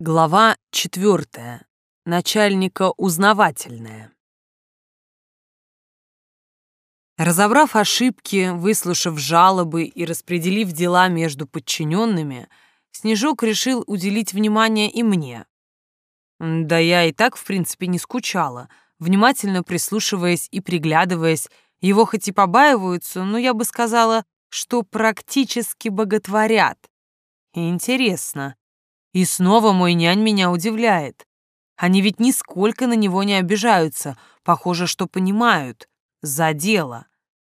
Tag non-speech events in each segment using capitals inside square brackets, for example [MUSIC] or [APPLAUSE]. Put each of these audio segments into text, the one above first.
Глава четвертая. Начальника узнавательная. Разобрав ошибки, выслушав жалобы и распределив дела между подчиненными, Снежок решил уделить внимание и мне. Да я и так, в принципе, не скучала, внимательно прислушиваясь и приглядываясь, его хоть и побаиваются, но я бы сказала, что практически боготворят. Интересно, и снова мой нянь меня удивляет. Они ведь нисколько на него не обижаются, похоже, что понимают. За дело.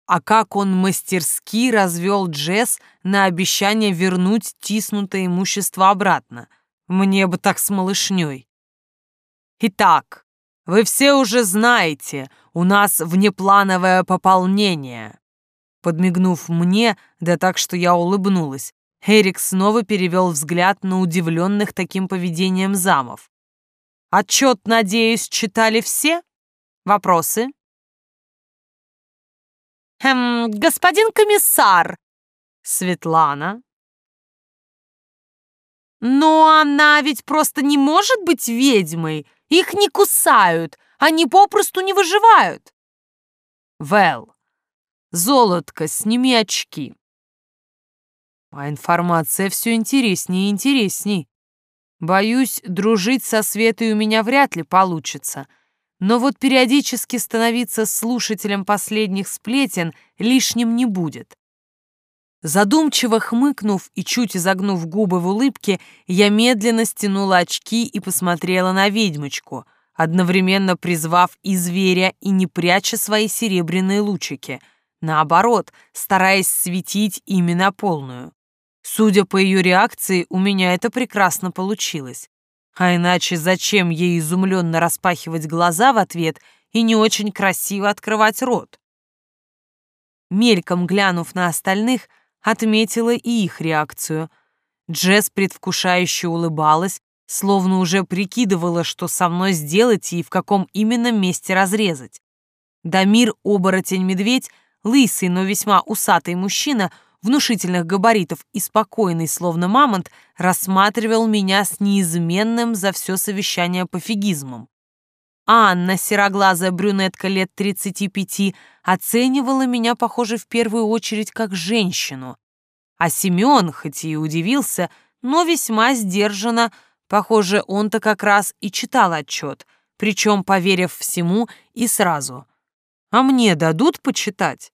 А как он мастерски развел Джесс на обещание вернуть тиснутое имущество обратно. Мне бы так с малышней. Итак, вы все уже знаете, у нас внеплановое пополнение. Подмигнув мне, да так, что я улыбнулась, Эрик снова перевел взгляд на удивленных таким поведением замов. «Отчет, надеюсь, читали все? Вопросы?» «Эм, господин комиссар!» «Светлана?» «Но она ведь просто не может быть ведьмой! Их не кусают, они попросту не выживают!» «Вэл, золотко, сними очки!» А информация все интереснее и интересней. Боюсь, дружить со Светой у меня вряд ли получится. Но вот периодически становиться слушателем последних сплетен лишним не будет. Задумчиво хмыкнув и чуть изогнув губы в улыбке, я медленно стянула очки и посмотрела на ведьмочку, одновременно призвав и зверя, и не пряча свои серебряные лучики, наоборот, стараясь светить ими на полную. Судя по ее реакции, у меня это прекрасно получилось. А иначе зачем ей изумленно распахивать глаза в ответ и не очень красиво открывать рот? Мельком глянув на остальных, отметила и их реакцию. Джесс предвкушающе улыбалась, словно уже прикидывала, что со мной сделать и в каком именно месте разрезать. Дамир, оборотень-медведь, лысый, но весьма усатый мужчина — внушительных габаритов и спокойный, словно мамонт, рассматривал меня с неизменным за все совещание пофигизмом. Анна, сероглазая брюнетка лет 35, оценивала меня, похоже, в первую очередь как женщину. А Семен, хоть и удивился, но весьма сдержанно, похоже, он-то как раз и читал отчет, причем поверив всему и сразу. А мне дадут почитать?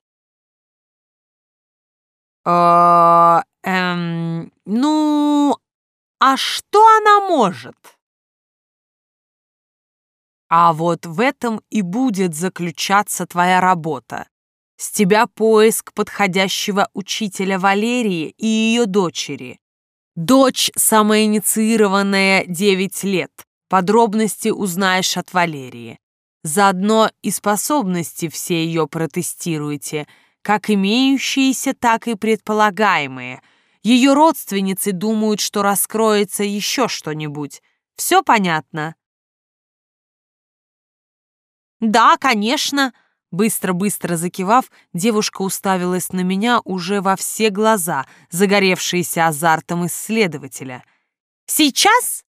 «Э, эм, ну, а что она может?» А вот в этом и будет заключаться твоя работа. С тебя поиск подходящего учителя Валерии и ее дочери. Дочь самоинициированная 9 лет. Подробности узнаешь от Валерии. Заодно и способности все ее протестируйте – как имеющиеся, так и предполагаемые. Ее родственницы думают, что раскроется еще что-нибудь. Все понятно? Да, конечно. Быстро-быстро закивав, девушка уставилась на меня уже во все глаза, загоревшиеся азартом исследователя. «Сейчас?»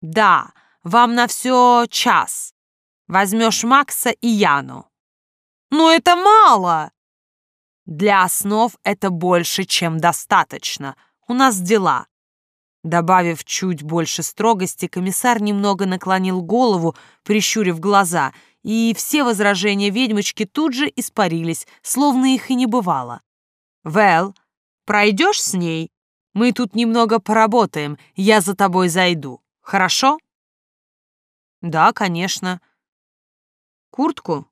«Да, вам на все час. Возьмешь Макса и Яну. Но это мало. Для основ это больше, чем достаточно. У нас дела. Добавив чуть больше строгости, комиссар немного наклонил голову, прищурив глаза, и все возражения ведьмочки тут же испарились, словно их и не бывало. «Вэл, пройдешь с ней? Мы тут немного поработаем, я за тобой зайду. Хорошо?» «Да, конечно». «Куртку?»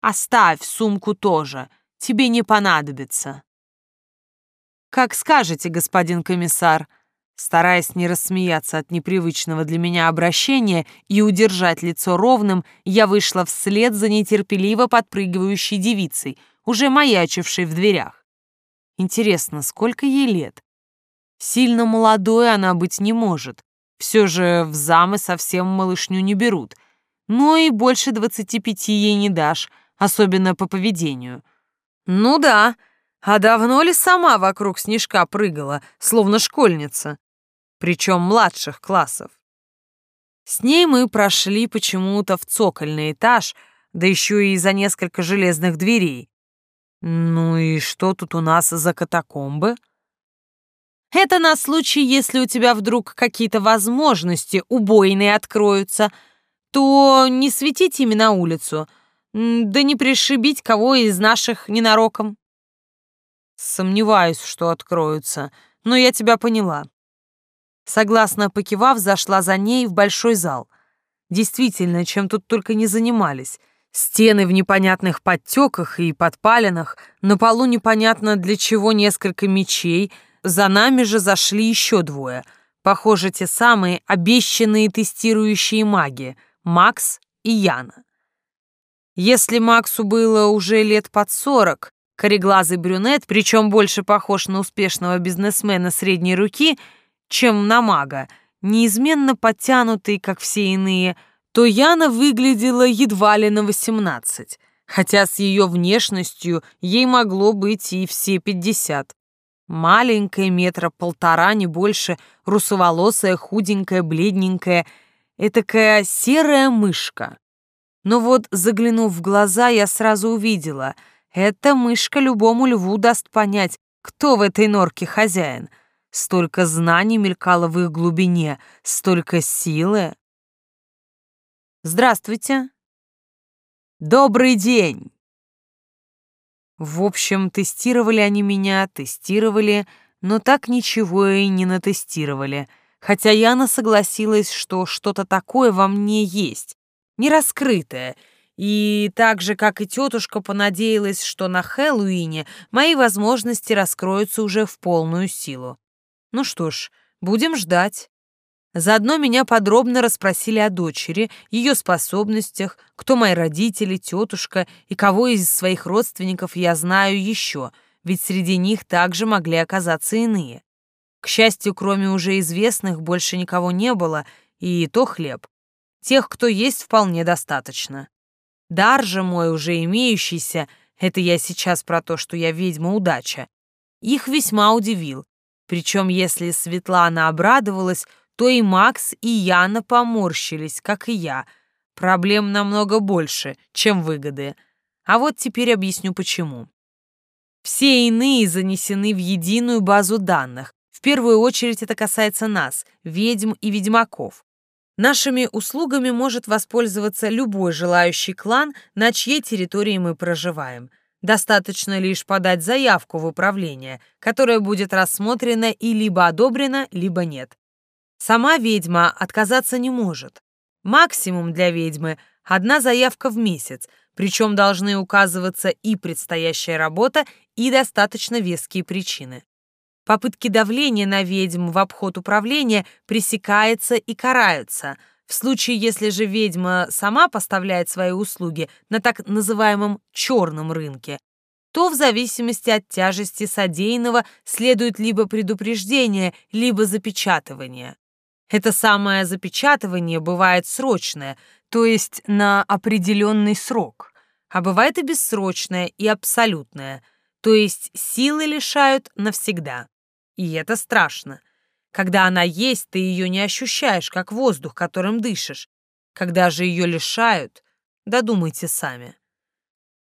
Оставь сумку тоже, тебе не понадобится. Как скажете, господин комиссар. Стараясь не рассмеяться от непривычного для меня обращения и удержать лицо ровным, я вышла вслед за нетерпеливо подпрыгивающей девицей, уже маячившей в дверях. Интересно, сколько ей лет? Сильно молодой она быть не может. Все же в замы совсем малышню не берут. Но и больше двадцати пяти ей не дашь, особенно по поведению. Ну да, а давно ли сама вокруг снежка прыгала, словно школьница? причем младших классов. С ней мы прошли почему-то в цокольный этаж, да еще и за несколько железных дверей. Ну и что тут у нас за катакомбы? Это на случай, если у тебя вдруг какие-то возможности убойные откроются, то не светить ими на улицу, да не пришибить кого из наших ненароком. Сомневаюсь, что откроются, но я тебя поняла. Согласно покивав, зашла за ней в большой зал. Действительно, чем тут только не занимались. Стены в непонятных подтеках и подпалинах, на полу непонятно для чего несколько мечей, за нами же зашли еще двое. Похоже, те самые обещанные тестирующие маги — Макс и Яна. Если Максу было уже лет под сорок, кореглазый брюнет, причем больше похож на успешного бизнесмена средней руки, чем на мага, неизменно подтянутый, как все иные, то Яна выглядела едва ли на восемнадцать, хотя с ее внешностью ей могло быть и все пятьдесят. Маленькая, метра полтора, не больше, русоволосая, худенькая, бледненькая, этакая серая мышка. Но вот, заглянув в глаза, я сразу увидела, эта мышка любому льву даст понять, кто в этой норке хозяин. Столько знаний мелькало в их глубине, столько силы. «Здравствуйте!» «Добрый день!» В общем, тестировали они меня, тестировали, но так ничего и не натестировали. Хотя Яна согласилась, что что-то такое во мне есть, нераскрытое, и так же, как и тетушка, понадеялась, что на Хэллоуине мои возможности раскроются уже в полную силу. Ну что ж, будем ждать. Заодно меня подробно расспросили о дочери, ее способностях, кто мои родители, тетушка и кого из своих родственников я знаю еще, ведь среди них также могли оказаться иные. К счастью, кроме уже известных, больше никого не было, и то хлеб. Тех, кто есть, вполне достаточно. Дар же мой уже имеющийся, это я сейчас про то, что я ведьма удача, их весьма удивил. Причем, если Светлана обрадовалась, то и Макс, и Яна поморщились, как и я. Проблем намного больше, чем выгоды. А вот теперь объясню почему. Все иные занесены в единую базу данных. В первую очередь это касается нас, ведьм и ведьмаков. Нашими услугами может воспользоваться любой желающий клан, на чьей территории мы проживаем. Достаточно лишь подать заявку в управление, которая будет рассмотрена и либо одобрена, либо нет. Сама ведьма отказаться не может. Максимум для ведьмы — одна заявка в месяц, причем должны указываться и предстоящая работа, и достаточно веские причины. Попытки давления на ведьм в обход управления пресекаются и караются. В случае, если же ведьма сама поставляет свои услуги на так называемом черном рынке, то в зависимости от тяжести содеянного следует либо предупреждение, либо запечатывание. Это самое запечатывание бывает срочное, то есть на определенный срок, а бывает и бессрочное, и абсолютное, то есть силы лишают навсегда. И это страшно. Когда она есть, ты ее не ощущаешь, как воздух, которым дышишь. Когда же ее лишают, додумайте сами.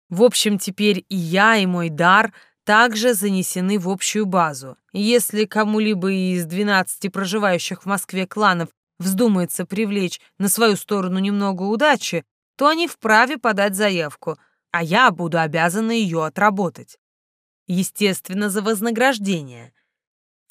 В общем, теперь и я, и мой дар — также занесены в общую базу. Если кому-либо из 12 проживающих в Москве кланов вздумается привлечь на свою сторону немного удачи, то они вправе подать заявку, а я буду обязана ее отработать. Естественно, за вознаграждение.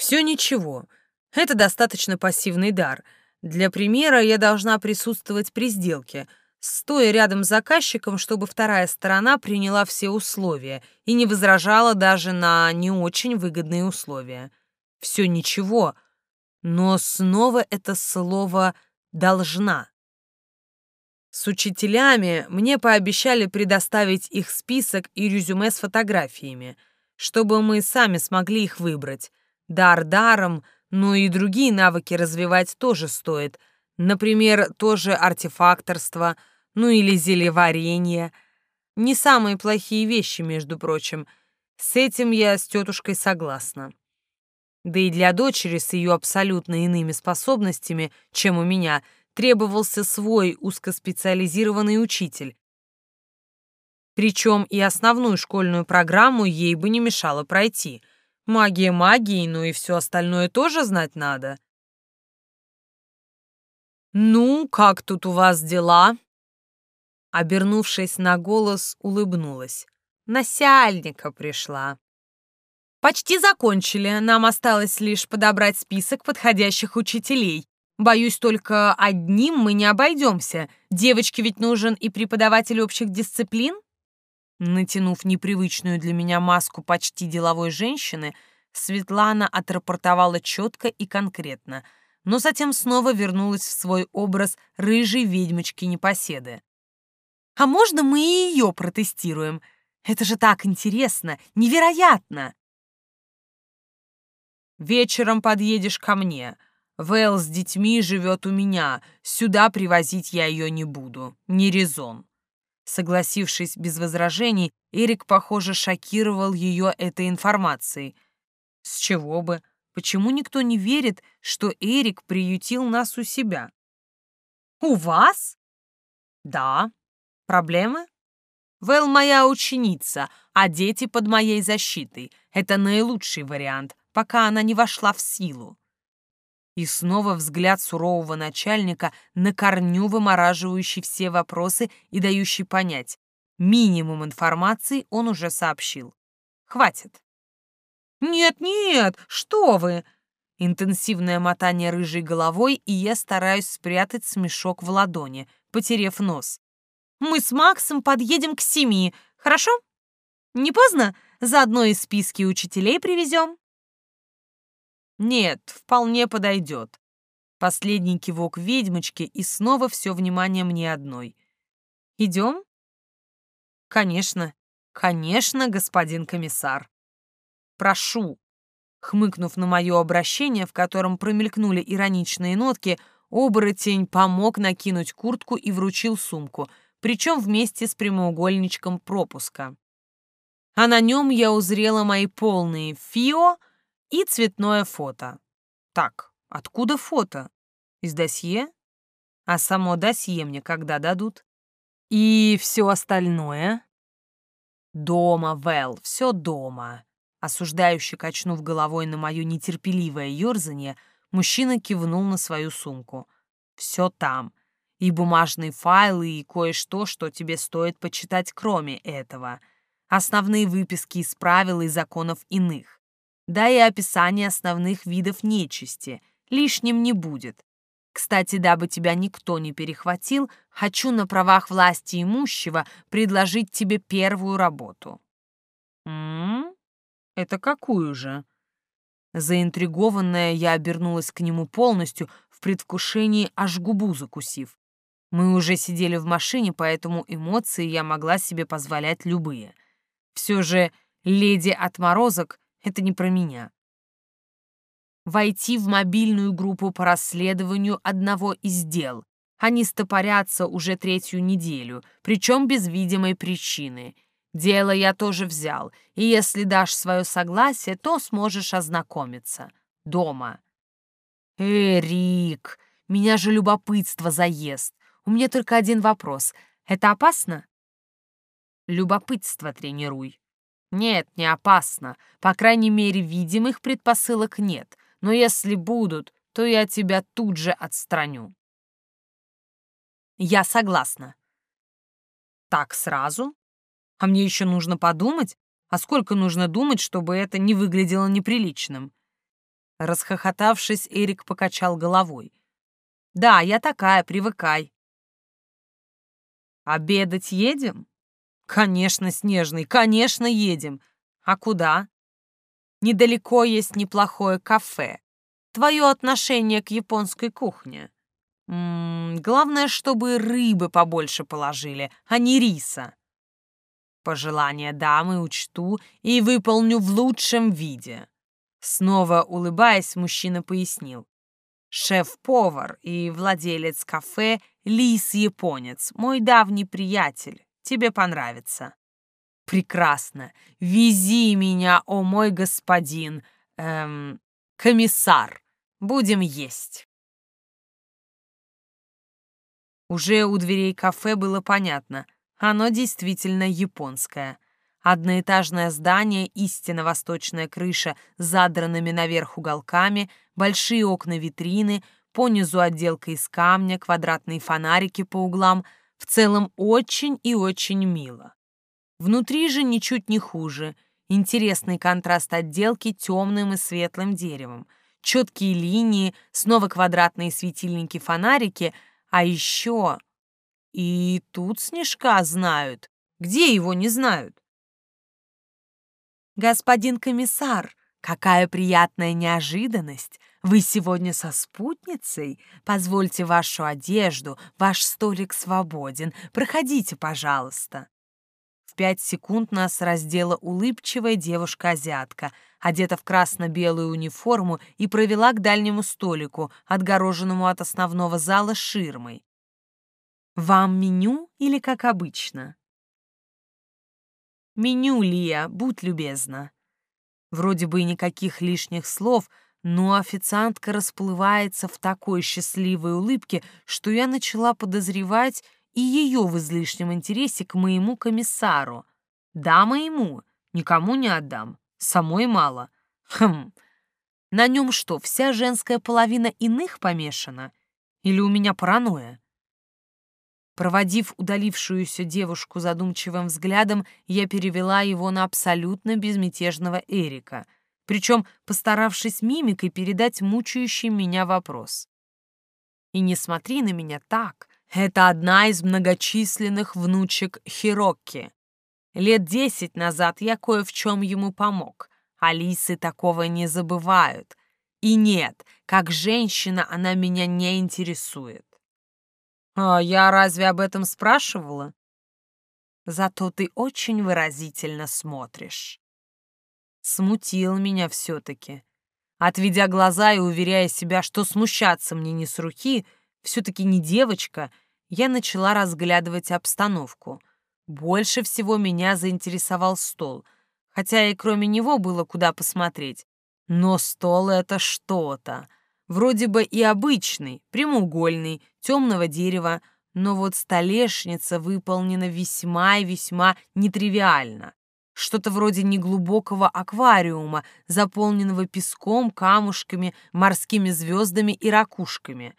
Все ничего. Это достаточно пассивный дар. Для примера я должна присутствовать при сделке — стоя рядом с заказчиком, чтобы вторая сторона приняла все условия и не возражала даже на не очень выгодные условия. Все ничего, но снова это слово «должна». С учителями мне пообещали предоставить их список и резюме с фотографиями, чтобы мы сами смогли их выбрать. Дар даром, но и другие навыки развивать тоже стоит. Например, тоже артефакторство — ну или зельеварение. Не самые плохие вещи, между прочим. С этим я с тетушкой согласна. Да и для дочери с ее абсолютно иными способностями, чем у меня, требовался свой узкоспециализированный учитель. Причем и основную школьную программу ей бы не мешало пройти. Магия магии, но и все остальное тоже знать надо. «Ну, как тут у вас дела?» Обернувшись на голос, улыбнулась. «Насяльника пришла». «Почти закончили. Нам осталось лишь подобрать список подходящих учителей. Боюсь, только одним мы не обойдемся. Девочке ведь нужен и преподаватель общих дисциплин?» Натянув непривычную для меня маску почти деловой женщины, Светлана отрапортовала четко и конкретно — но затем снова вернулась в свой образ рыжей ведьмочки-непоседы. «А можно мы и ее протестируем? Это же так интересно, невероятно!» «Вечером подъедешь ко мне. Вэл с детьми живет у меня. Сюда привозить я ее не буду. Не резон». Согласившись без возражений, Эрик, похоже, шокировал ее этой информацией. С чего бы? Почему никто не верит, что Эрик приютил нас у себя? У вас? Да. Проблемы? Вэл моя ученица, а дети под моей защитой. Это наилучший вариант, пока она не вошла в силу. И снова взгляд сурового начальника, на корню вымораживающий все вопросы и дающий понять. Минимум информации он уже сообщил. Хватит. «Нет-нет, что вы!» Интенсивное мотание рыжей головой, и я стараюсь спрятать смешок в ладони, потерев нос. «Мы с Максом подъедем к семи, хорошо? Не поздно? Заодно и списки учителей привезем?» «Нет, вполне подойдет». Последний кивок ведьмочки, и снова все внимание мне одной. «Идем?» «Конечно, конечно, господин комиссар». Прошу!» Хмыкнув на мое обращение, в котором промелькнули ироничные нотки, оборотень помог накинуть куртку и вручил сумку, причем вместе с прямоугольничком пропуска. А на нем я узрела мои полные фио и цветное фото. Так, откуда фото? Из досье? А само досье мне когда дадут? И все остальное? Дома, Вэл, все дома. Осуждающе качнув головой на мое нетерпеливое ерзание, мужчина кивнул на свою сумку. «Все там. И бумажные файлы, и кое-что, что тебе стоит почитать кроме этого. Основные выписки из правил и законов иных. Да и описание основных видов нечисти. Лишним не будет. Кстати, дабы тебя никто не перехватил, хочу на правах власти имущего предложить тебе первую работу». «М-м-м?» Это какую же? Заинтригованная, я обернулась к нему полностью, в предвкушении аж губу закусив. Мы уже сидели в машине, поэтому эмоции я могла себе позволять любые. Все же леди отморозок — это не про меня. Войти в мобильную группу по расследованию одного из дел. Они стопорятся уже третью неделю, причем без видимой причины — Дело я тоже взял, и если дашь свое согласие, то сможешь ознакомиться. Дома. Эрик, меня же любопытство заест. У меня только один вопрос. Это опасно? Любопытство тренируй. Нет, не опасно. По крайней мере, видимых предпосылок нет. Но если будут, то я тебя тут же отстраню. Я согласна. Так сразу? А мне еще нужно подумать? А сколько нужно думать, чтобы это не выглядело неприличным?» Расхохотавшись, Эрик покачал головой. «Да, я такая, привыкай». «Обедать едем?» «Конечно, Снежный, конечно, едем. А куда?» «Недалеко есть неплохое кафе. Твое отношение к японской кухне?» М «Главное, чтобы рыбы побольше положили, а не риса». Пожелания дамы учту и выполню в лучшем виде. Снова улыбаясь, мужчина пояснил. Шеф-повар и владелец кафе Лис-японец, мой давний приятель. Тебе понравится. Прекрасно. Вези меня, о мой господин, эм, комиссар. Будем есть. Уже у дверей кафе было понятно, оно действительно японское. Одноэтажное здание, истинно восточная крыша с задранными наверх уголками, большие окна-витрины, понизу отделка из камня, квадратные фонарики по углам. В целом очень и очень мило. Внутри же ничуть не хуже. Интересный контраст отделки темным и светлым деревом. Четкие линии, снова квадратные светильники-фонарики, а еще... И тут снежка знают. Где его не знают? «Господин комиссар, какая приятная неожиданность! Вы сегодня со спутницей? Позвольте вашу одежду, ваш столик свободен. Проходите, пожалуйста». В пять секунд нас раздела улыбчивая девушка-азиатка, одета в красно-белую униформу и провела к дальнему столику, отгороженному от основного зала ширмой. «Вам меню или как обычно?» «Меню, Лия, будь любезна». Вроде бы и никаких лишних слов, но официантка расплывается в такой счастливой улыбке, что я начала подозревать и ее в излишнем интересе к моему комиссару. Да, моему, никому не отдам, самой мало. Хм, на нем что, вся женская половина иных помешана? Или у меня паранойя? Проводив удалившуюся девушку задумчивым взглядом, я перевела его на абсолютно безмятежного Эрика, причем постаравшись мимикой передать мучающий меня вопрос. «И не смотри на меня так, это одна из многочисленных внучек Хирокки. Лет десять назад я кое в чем ему помог. Алисы такого не забывают. И нет, как женщина она меня не интересует. А я разве об этом спрашивала? Зато ты очень выразительно смотришь. Смутил меня все-таки. Отведя глаза и уверяя себя, что смущаться мне не с руки, все-таки не девочка, я начала разглядывать обстановку. Больше всего меня заинтересовал стол, хотя и кроме него было куда посмотреть. Но стол — это что-то — Вроде бы и обычный, прямоугольный, темного дерева, но вот столешница выполнена весьма и весьма нетривиально. Что-то вроде неглубокого аквариума, заполненного песком, камушками, морскими звездами и ракушками.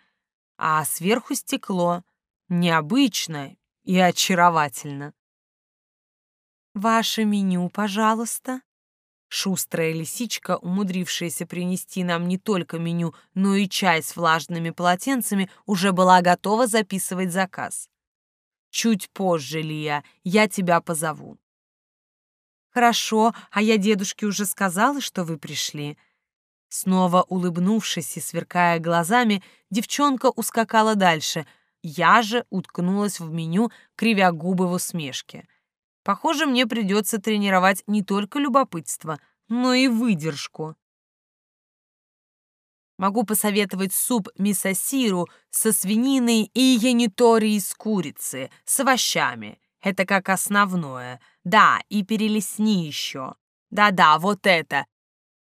А сверху стекло. Необычно и очаровательно. «Ваше меню, пожалуйста», Шустрая лисичка, умудрившаяся принести нам не только меню, но и чай с влажными полотенцами, уже была готова записывать заказ. «Чуть позже, Лия, я тебя позову». «Хорошо, а я дедушке уже сказала, что вы пришли». Снова улыбнувшись и сверкая глазами, девчонка ускакала дальше. Я же уткнулась в меню, кривя губы в усмешке. Похоже, мне придется тренировать не только любопытство, но и выдержку. Могу посоветовать суп мисосиру со свининой и янитори из курицы, с овощами. Это как основное. Да, и перелесни еще. Да-да, вот это.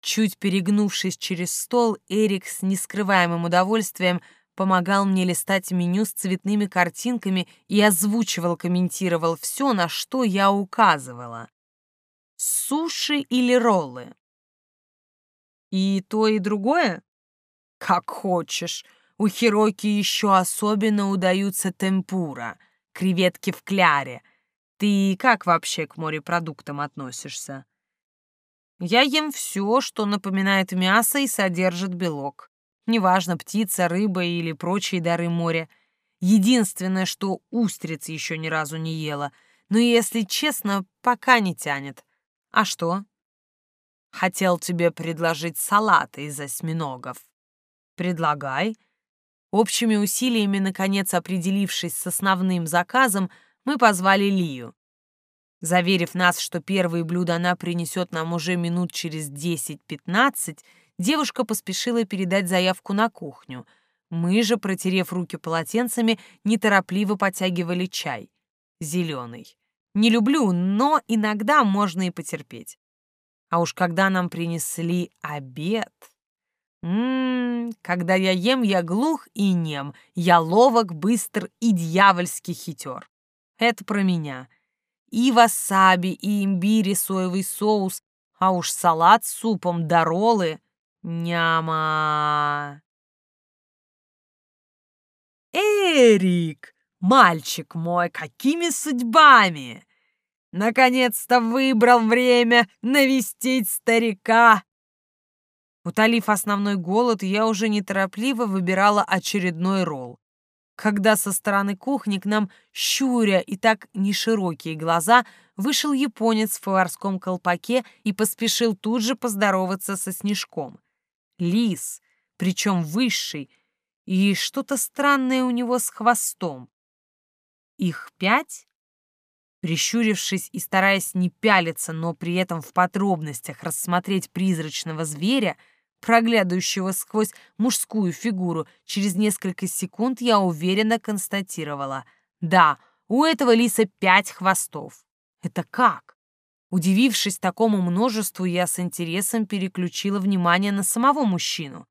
Чуть перегнувшись через стол, Эрик с нескрываемым удовольствием помогал мне листать меню с цветными картинками и озвучивал, комментировал все, на что я указывала. Суши или роллы? И то, и другое? Как хочешь. У Хироки еще особенно удаются темпура, креветки в кляре. Ты как вообще к морепродуктам относишься? Я ем все, что напоминает мясо и содержит белок. Неважно, птица, рыба или прочие дары моря. Единственное, что устриц еще ни разу не ела. Но, если честно, пока не тянет. А что? Хотел тебе предложить салат из осьминогов. Предлагай. Общими усилиями, наконец определившись с основным заказом, мы позвали Лию. Заверив нас, что первые блюда она принесет нам уже минут через 10-15, девушка поспешила передать заявку на кухню. Мы же, протерев руки полотенцами, неторопливо потягивали чай. Зеленый. Не люблю, но иногда можно и потерпеть. А уж когда нам принесли обед... Ммм, когда я ем, я глух и нем, я ловок, быстр и дьявольски хитер. Это про меня. И васаби, и имбирь, и соевый соус, а уж салат с супом да роллы. Няма. Эрик, мальчик мой, какими судьбами? Наконец-то выбрал время навестить старика Утолив основной голод, я уже неторопливо выбирала очередной ролл. Когда со стороны кухни к нам, щуря и так неширокие глаза, вышел японец в поварском колпаке и поспешил тут же поздороваться со Снежком. Лис, причем высший, и что-то странное у него с хвостом. Их пять? Прищурившись и стараясь не пялиться, но при этом в подробностях рассмотреть призрачного зверя, проглядывающего сквозь мужскую фигуру, через несколько секунд я уверенно констатировала. Да, у этого лиса пять хвостов. Это как? Удивившись такому множеству, я с интересом переключила внимание на самого мужчину.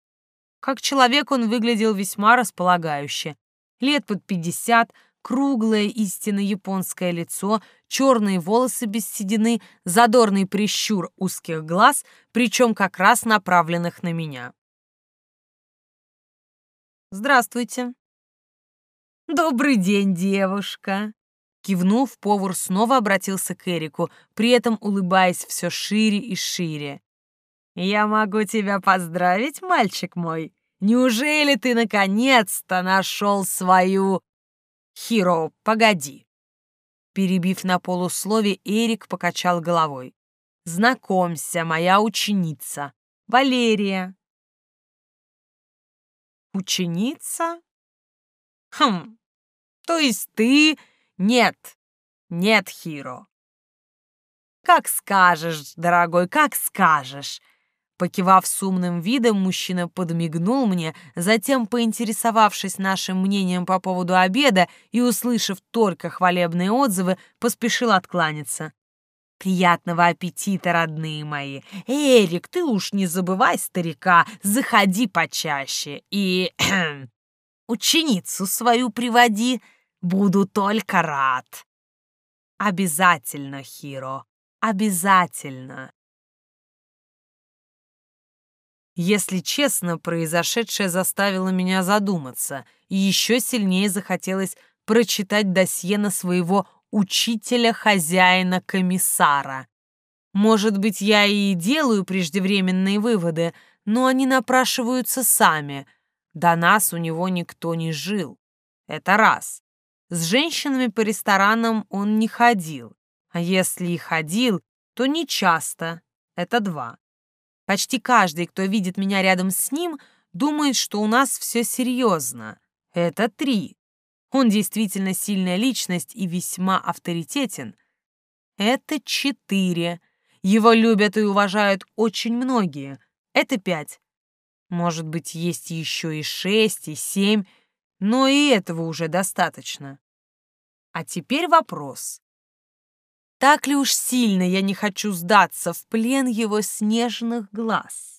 Как человек он выглядел весьма располагающе. Лет под пятьдесят, круглое истинно японское лицо, черные волосы без седины, задорный прищур узких глаз, причем как раз направленных на меня. «Здравствуйте». «Добрый день, девушка!» Кивнув, повар снова обратился к Эрику, при этом улыбаясь все шире и шире. «Я могу тебя поздравить, мальчик мой. Неужели ты наконец-то нашел свою «Хиро, погоди!» Перебив на полуслове, Эрик покачал головой. «Знакомься, моя ученица, Валерия». «Ученица?» «Хм, то есть ты...» «Нет, нет, Хиро». «Как скажешь, дорогой, как скажешь!» Покивав с умным видом, мужчина подмигнул мне, затем, поинтересовавшись нашим мнением по поводу обеда и услышав только хвалебные отзывы, поспешил откланяться. «Приятного аппетита, родные мои! Эрик, ты уж не забывай старика, заходи почаще и... [CLEARS THROAT] ученицу свою приводи, буду только рад!» «Обязательно, Хиро, обязательно!» Если честно, произошедшее заставило меня задуматься, и еще сильнее захотелось прочитать досье на своего учителя-хозяина-комиссара. Может быть, я и делаю преждевременные выводы, но они напрашиваются сами. До нас у него никто не жил. Это раз. С женщинами по ресторанам он не ходил. А если и ходил, то не часто. Это два. Почти каждый, кто видит меня рядом с ним, думает, что у нас все серьезно. Это три. Он действительно сильная личность и весьма авторитетен. Это четыре. Его любят и уважают очень многие. Это пять. Может быть, есть еще и шесть, и семь, но и этого уже достаточно. А теперь вопрос. Так ли уж сильно я не хочу сдаться в плен его снежных глаз?